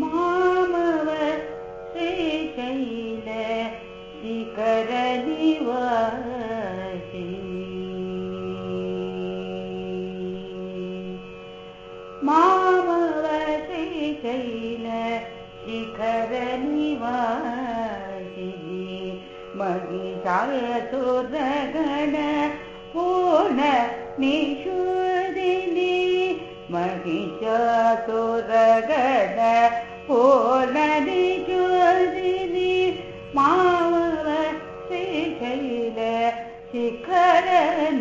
मामव श्रीशैल शिखरनिवासि मामव श्रीशैल शिखरनिवासिनि महिषासुरगण पूर्ण निषूदिनि। महिषासुरगण पूर्णनिषूदिनि मामव श्रीशैल शिखरनिवासिनि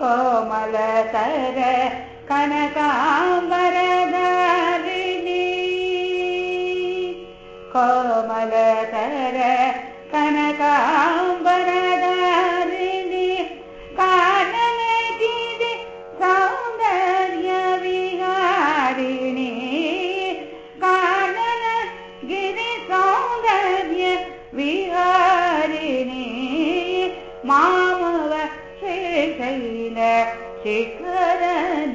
कोमलतर कनकाम्बरधारिणि कोमलतर कनकाम्बरधारिणि काननगिरि सौन्दर्यविहारिणि काननगिरि सौन्दर्यविहारिणि मामव श्रीशैल शिखरनिवासिनि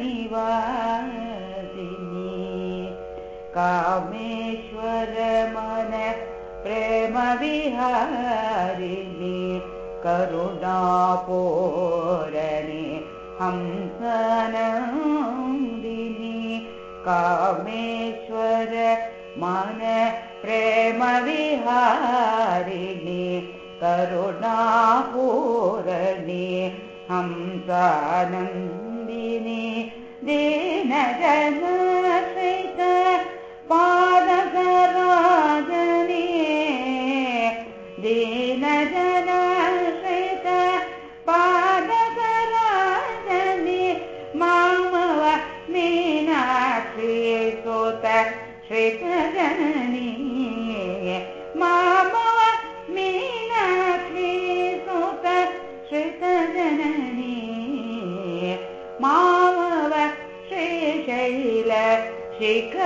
कामेश्वर मन प्रेमविहारिणि करुणापूरणि हंसनन्दिनि कामेश्वर मन प्रेमविहारिणि करुणापूरणि हंसानन्दिनि दीनजनश्रित सुत श्रितजननी मामव मीनाक्षी सुत श्रितजननी मामव श्रीशैल शिखरनिवासिनि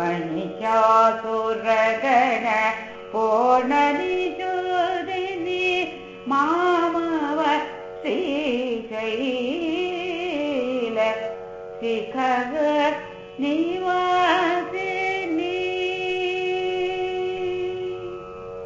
महिषासुरगण पूर्णनिषूदिनि मामव श्रीशैल शिखर निवा